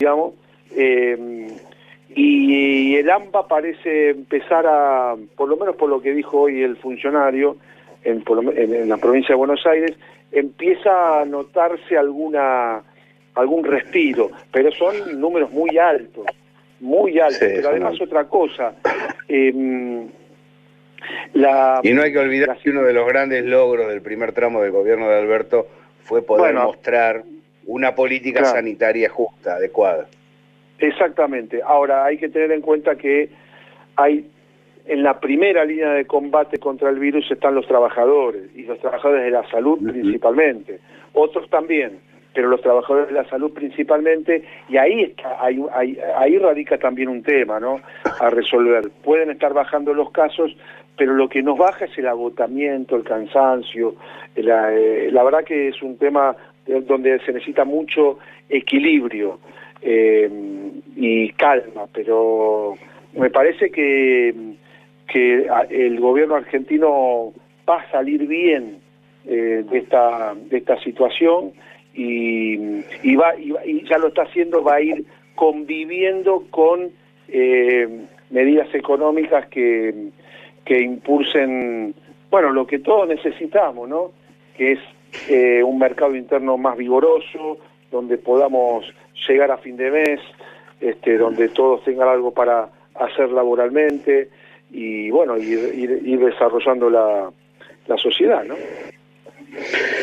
digamos, eh, y el AMBA parece empezar a, por lo menos por lo que dijo hoy el funcionario en, en, la provincia de Buenos Aires, empieza a notarse alguna algún respiro, pero son números muy altos, muy altos. pero además otra cosa, eh, la, y no hay que olvidar que uno de los grandes logros del primer tramo del gobierno de Alberto fue poder mostrar una política sanitaria justa, adecuada. Exactamente. Ahora hay que tener en cuenta que hay en la primera línea de combate contra el virus están los trabajadores y los trabajadores de la salud principalmente. Otros también, pero los trabajadores de la salud principalmente y ahí está, ahí, ahí, radica también un tema, ¿no? A resolver. Pueden estar bajando los casos, pero lo que nos baja es el agotamiento, el cansancio. La, eh, la verdad que es un tema donde se necesita mucho equilibrio eh, y calma, pero me parece que, que el gobierno argentino va a salir bien eh, de, esta, de esta situación y, y, va, y, ya lo está haciendo, va a ir conviviendo con eh, medidas económicas que, que impulsen, bueno, lo que todos necesitamos, ¿no? Que es eh, un mercado interno más vigoroso, donde podamos llegar a fin de mes, este, donde todos tengan algo para hacer laboralmente y bueno, ir, desarrollando la, la sociedad, ¿no?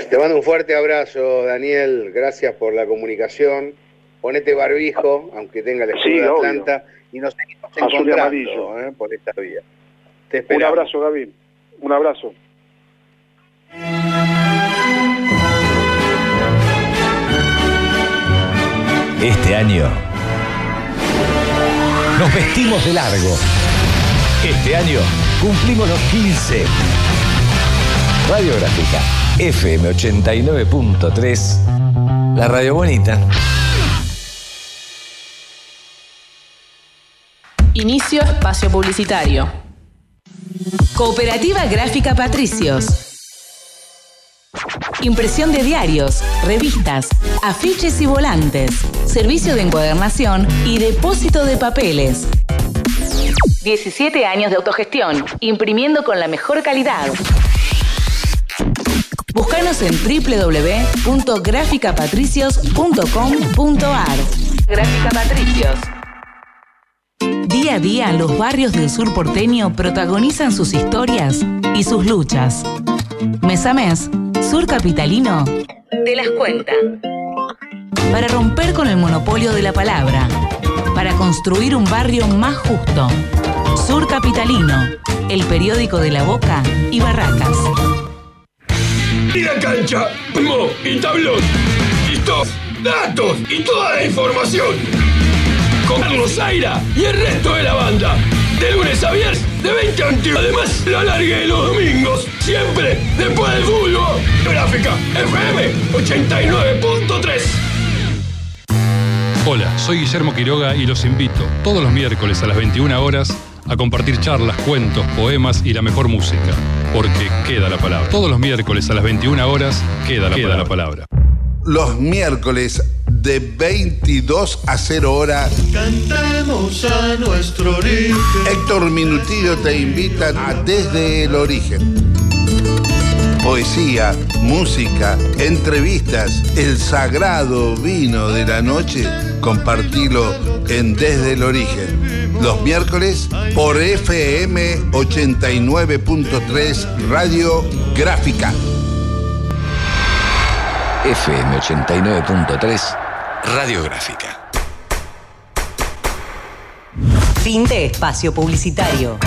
Te mando un fuerte abrazo, Daniel. Gracias por la comunicación. Ponete barbijo, aunque tenga la escudo de Atlanta, y nos seguimos encontrando ¿eh? por esta vía. Te Un abrazo, Gaby. Un abrazo. Este año nos vestimos de largo. Este año cumplimos los 15. Radiográfica FM 89.3. La radio bonita. Inicio espacio publicitario. Cooperativa Gráfica Patricios Impresión de diarios, revistas, afiches y volantes. Servicio de encuadernación y depósito de papeles. 17 años de autogestión, imprimiendo con la mejor calidad. Búscanos en www.graficapatricios.com.ar. Gráfica Patricios. Día a día, los barrios del sur porteño protagonizan sus historias y sus luchas. Mes a mes, Sur Capitalino te las cuenta. Para romper con el monopolio de la palabra, para construir un barrio más justo. Sur Capitalino, el periódico de La Boca y Barracas. Y la cancha, primo, y tablón, listos, datos y toda la información. Con Carlos Zaira y el resto de la banda de lunes a viernes, de 20 a 21. Además, la largue los domingos, siempre después del fútbol. Gráfica FM 89.3. Hola, soy Guillermo Quiroga y los invito todos los miércoles a las 21 horas a compartir charlas, cuentos, poemas y la mejor música. Porque queda la palabra. Todos los miércoles a las 21 horas queda la, queda la palabra. Los miércoles de 22 a 0 hora. Cantemos a nuestro origen. Héctor Minutillo te invita a Desde el Origen. Poesía, música, entrevistas, el sagrado vino de la noche, compartilo en Desde el Origen. Los miércoles por FM 89.3 Radio Gráfica. FM 89.3 Radiográfica. Fin de espacio publicitario.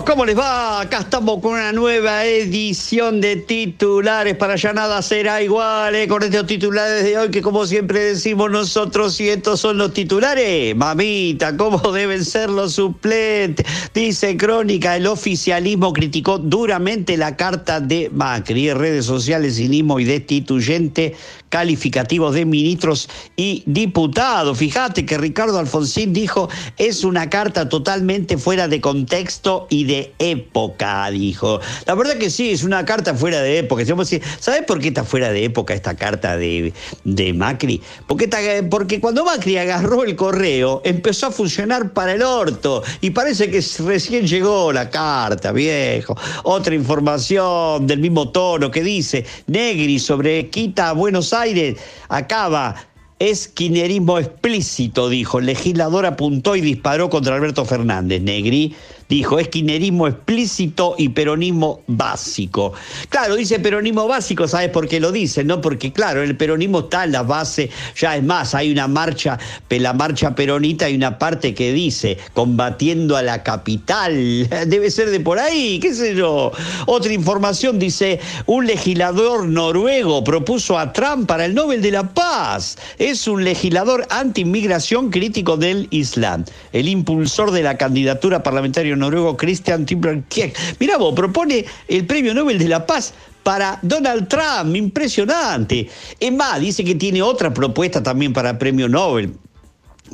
¿Cómo les va? Acá estamos con una nueva edición de titulares para ya nada será igual, ¿eh? con estos titulares de hoy que como siempre decimos nosotros, y estos son los titulares, mamita, ¿cómo deben ser los suplentes? Dice Crónica, el oficialismo criticó duramente la carta de Macri, redes sociales, cinismo y destituyente calificativos de ministros y diputados. Fíjate que Ricardo Alfonsín dijo, es una carta totalmente fuera de contexto y de época, dijo. La verdad que sí, es una carta fuera de época. ¿Sabes por qué está fuera de época esta carta de, de Macri? Porque, porque cuando Macri agarró el correo, empezó a funcionar para el orto y parece que recién llegó la carta, viejo. Otra información del mismo tono que dice, Negri sobre Quita Buenos Aires Aires acaba es quinerismo explícito, dijo. El legislador apuntó y disparó contra Alberto Fernández. Negri dijo, es kirchnerismo explícito y peronismo básico. Claro, dice peronismo básico, ¿sabes por qué lo dice? No, porque claro, el peronismo está en la base, ya es más, hay una marcha, la marcha peronita, hay una parte que dice, combatiendo a la capital, debe ser de por ahí, qué sé yo. Otra información dice, un legislador noruego propuso a Trump para el Nobel de la Paz. Es un legislador anti-inmigración crítico del Islam. El impulsor de la candidatura parlamentaria noruego Christian Tibrankiek. Mira vos, propone el Premio Nobel de la Paz para Donald Trump, impresionante. Es más, dice que tiene otra propuesta también para el Premio Nobel.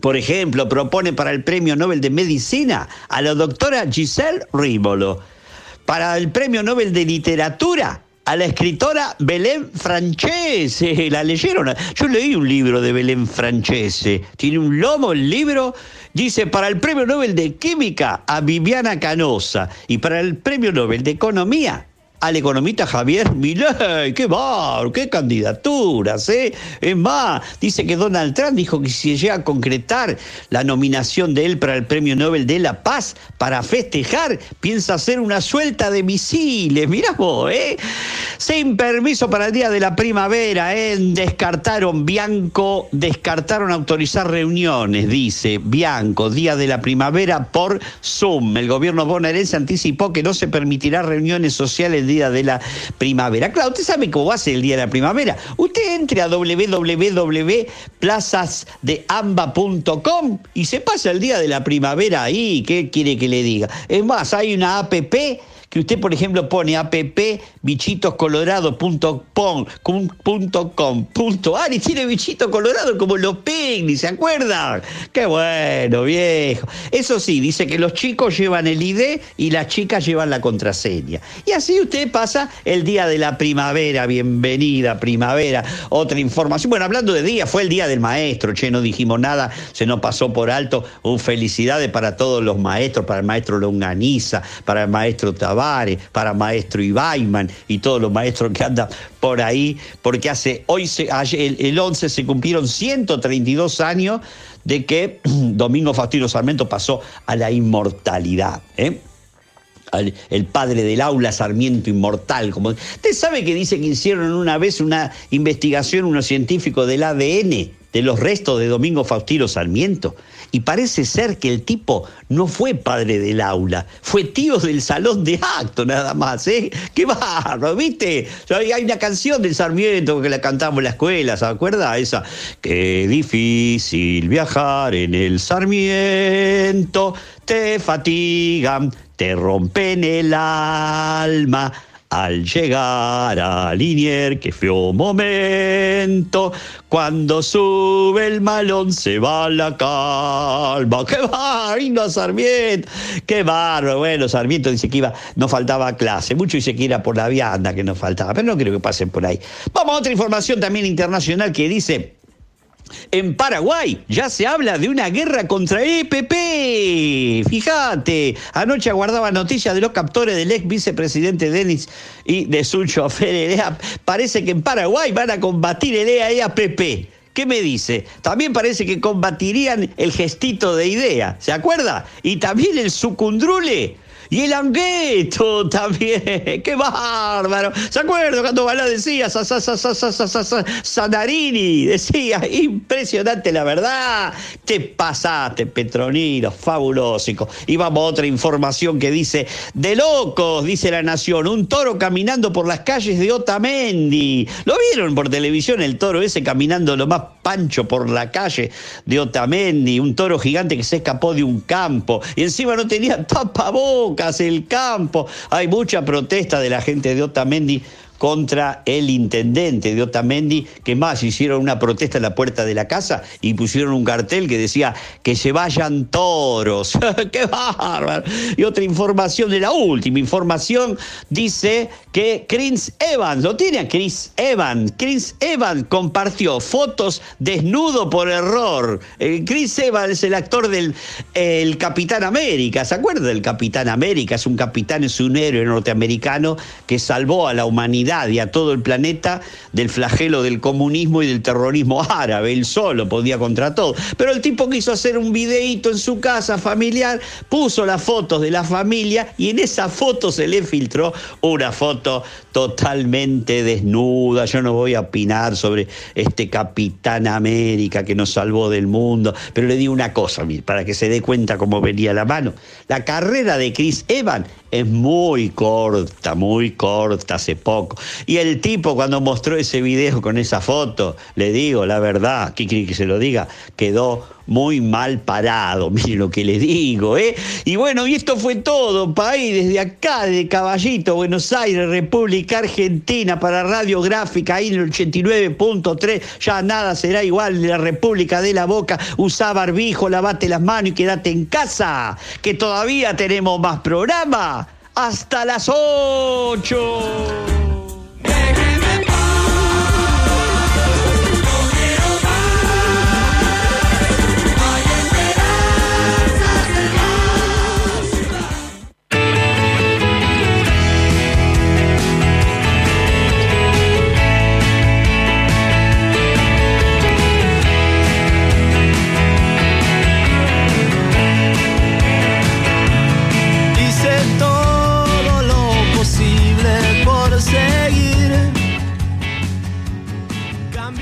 Por ejemplo, propone para el Premio Nobel de Medicina a la doctora Giselle Rímolo. Para el Premio Nobel de Literatura a la escritora Belén Francese. ¿La leyeron? Yo leí un libro de Belén Francese. Tiene un lomo el libro. Dice, para el Premio Nobel de Química a Viviana Canosa y para el Premio Nobel de Economía al economista Javier Milei. ¡Qué bar! ¡Qué candidaturas! ¿eh? Es más, dice que Donald Trump dijo que si llega a concretar la nominación de él para el Premio Nobel de la Paz para festejar, piensa hacer una suelta de misiles. Mirá vos, ¿eh? Sin permiso para el Día de la Primavera, ¿eh? Descartaron Bianco, descartaron autorizar reuniones, dice Bianco, Día de la Primavera por Zoom. El gobierno bonaerense anticipó que no se permitirá reuniones sociales día de la primavera. Claro, usted sabe cómo va a ser el día de la primavera. Usted entre a www.plazasdeamba.com y se pasa el día de la primavera ahí. ¿Qué quiere que le diga? Es más, hay una app que usted, por ejemplo, pone app bichitoscolorado.com.ar y tiene bichito colorado como los picnic, ¿se acuerdan? Qué bueno, viejo. Eso sí, dice que los chicos llevan el ID y las chicas llevan la contraseña. Y así usted pasa el día de la primavera, bienvenida primavera. Otra información. Bueno, hablando de día, fue el día del maestro, che, no dijimos nada, se nos pasó por alto. Un felicidades para todos los maestros, para el maestro Longaniza, para el maestro Tabá para maestro Ibaiman y todos los maestros que andan por ahí, porque hace hoy, el, 11 se cumplieron 132 años de que Domingo Faustino Sarmiento pasó a la inmortalidad. ¿eh? el padre del aula Sarmiento inmortal. Usted sabe que dice que hicieron una vez una investigación unos científicos del ADN de los restos de Domingo Faustino Sarmiento. Y parece ser que el tipo no fue padre del aula, fue tío del salón de acto nada más, ¿eh? ¡Qué barro! ¿Viste? Hay una canción del Sarmiento que la cantamos en la escuela, ¿se acuerda? Esa. Qué difícil viajar en el Sarmiento, te fatigan, te rompen el alma al llegar a Linier, qué feo momento, cuando sube el malón se va la calma. ¡Qué barro, Sarmiento! ¡Qué barro! Bueno, Sarmiento dice que iba, no faltaba clase. Mucho dice que era por la vianda que no faltaba, pero no creo que pasen por ahí. Vamos a otra información también internacional que dice en Paraguay ya se habla de una guerra contra EPP. Fíjate, anoche aguardaba noticias de los captores del ex vicepresidente Denis y de su chofer Parece que en Paraguay van a combatir el EAPP. ¿Qué me dice? También parece que combatirían el gestito de idea, ¿se acuerda? Y también el sucundrule Y el Angueto también, qué bárbaro. ¿Se acuerdan cuando Balá decía, Sanarini? Decía, impresionante la verdad. Te pasaste, Petronilo, fabuloso. Y vamos a otra información que dice, de locos, dice la Nación, un toro caminando por las calles de Otamendi. ¿Lo vieron por televisión el toro ese caminando lo más pancho por la calle de Otamendi? Un toro gigante que se escapó de un campo y encima no tenía tapabocas el campo. Hay mucha protesta de la gente de Otamendi contra el intendente de Otamendi, que más hicieron una protesta en la puerta de la casa y pusieron un cartel que decía que se vayan toros. ¡Qué bárbaro! Y otra información de la última información dice que Chris Evans, lo tiene a Chris Evans, Chris Evans compartió fotos desnudo por error. Chris Evans el actor del el Capitán América, ¿se acuerda del Capitán América? Es un capitán, es un héroe norteamericano que salvó a la humanidad y a todo el planeta del flagelo del comunismo y del terrorismo árabe. Él solo podía contra todo. Pero el tipo quiso hacer un videíto en su casa familiar, puso las fotos de la familia y en esa foto se le filtró una foto totalmente desnuda. Yo no voy a opinar sobre este Capitán América que nos salvó del mundo, pero le di una cosa para que se dé cuenta cómo venía la mano. La carrera de Chris Evans es muy corta, muy corta, hace poco. Y el tipo cuando mostró ese video con esa foto, le digo la verdad, ¿qué quiere que se lo diga? Quedó muy mal parado, mire lo que le digo, ¿eh? Y bueno, y esto fue todo, país, desde acá, de Caballito, Buenos Aires, República Argentina, para Radiográfica, ahí en el 89.3, ya nada será igual la República de la Boca, usa barbijo, lavate las manos y quédate en casa, que todavía tenemos más programa, hasta las 8.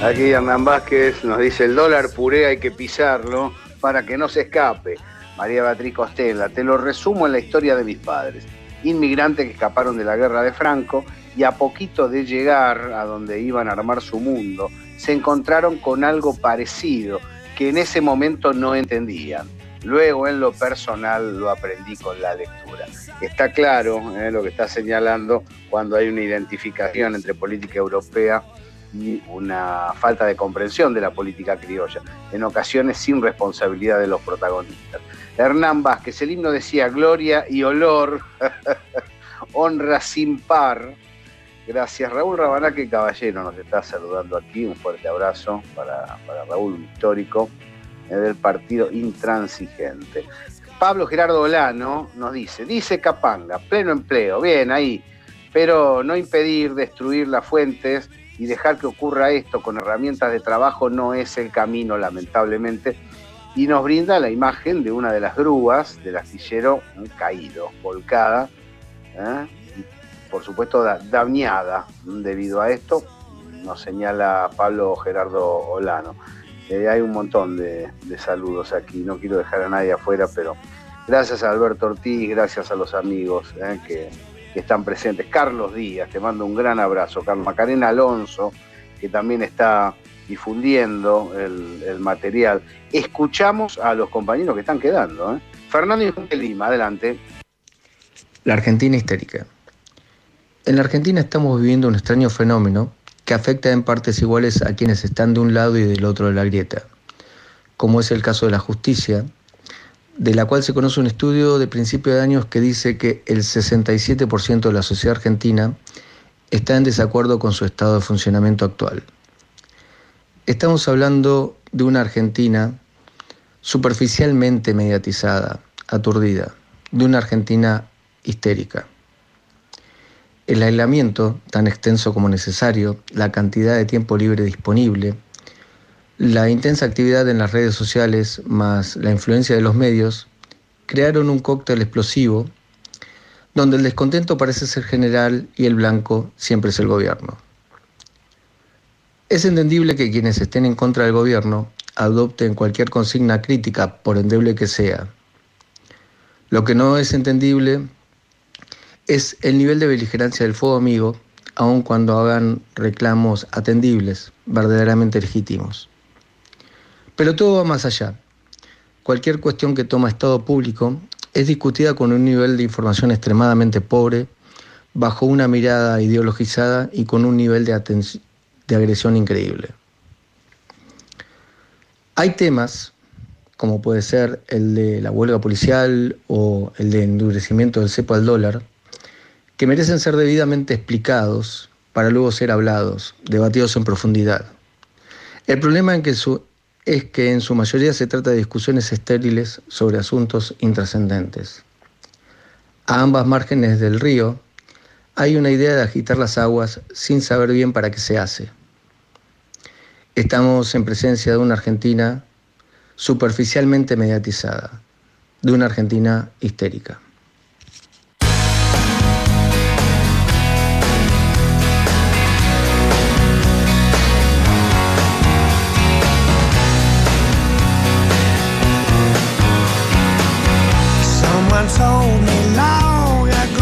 Aquí Hernán Vázquez nos dice, el dólar puré hay que pisarlo para que no se escape. María Beatriz Costela, te lo resumo en la historia de mis padres. Inmigrantes que escaparon de la guerra de Franco y a poquito de llegar a donde iban a armar su mundo, se encontraron con algo parecido que en ese momento no entendían. Luego en lo personal lo aprendí con la lectura. Está claro eh, lo que está señalando cuando hay una identificación entre política europea y una falta de comprensión de la política criolla, en ocasiones sin responsabilidad de los protagonistas. Hernán Vázquez, el himno decía gloria y olor, honra sin par. Gracias, Raúl Rabanaque Caballero nos está saludando aquí. Un fuerte abrazo para, Raúl, un histórico eh, del partido intransigente. Pablo Gerardo Olano nos dice, dice Capanga, pleno empleo, bien ahí, pero no impedir destruir las fuentes y dejar que ocurra esto con herramientas de trabajo no es el camino, lamentablemente. Y nos brinda la imagen de una de las grúas del astillero caído, volcada, ¿eh? y por supuesto dañada debido a esto, nos señala Pablo Gerardo Olano. Eh, hay un montón de, saludos aquí, no quiero dejar a nadie afuera, pero gracias a Alberto Ortiz, gracias a los amigos ¿eh? que que están presentes. Carlos Díaz, te mando un gran abrazo. Carlos Macarena Alonso, que también está difundiendo el, material. Escuchamos a los compañeros que están quedando. ¿eh? Fernando de Lima, adelante. La Argentina histérica. En la Argentina estamos viviendo un extraño fenómeno que afecta en partes iguales a quienes están de un lado y del otro de la grieta, como es el caso de la justicia, de la cual se conoce un estudio de principio de años que dice que el 67% de la sociedad argentina está en desacuerdo con su estado de funcionamiento actual. Estamos hablando de una Argentina superficialmente mediatizada, aturdida, de una Argentina histérica. El aislamiento, tan extenso como necesario, la cantidad de tiempo libre disponible, la intensa actividad en las redes sociales más la influencia de los medios crearon un cóctel explosivo donde el descontento parece ser general y el blanco siempre es el gobierno. Es entendible que quienes estén en contra del gobierno adopten cualquier consigna crítica, por endeble que sea. Lo que no es entendible es el nivel de beligerancia del fuego amigo, aun cuando hagan reclamos atendibles, verdaderamente legítimos. Pero todo va más allá. Cualquier cuestión que toma Estado público es discutida con un nivel de información extremadamente pobre, bajo una mirada ideologizada y con un nivel de, agresión increíble. Hay temas, como puede ser el de la huelga policial o el de endurecimiento del cepo al dólar, que merecen ser debidamente explicados para luego ser hablados, debatidos en profundidad. El problema en que es que en su mayoría se trata de discusiones estériles sobre asuntos intrascendentes. A ambas márgenes del río hay una idea de agitar las aguas sin saber bien para qué se hace. Estamos en presencia de una Argentina superficialmente mediatizada, de una Argentina histérica.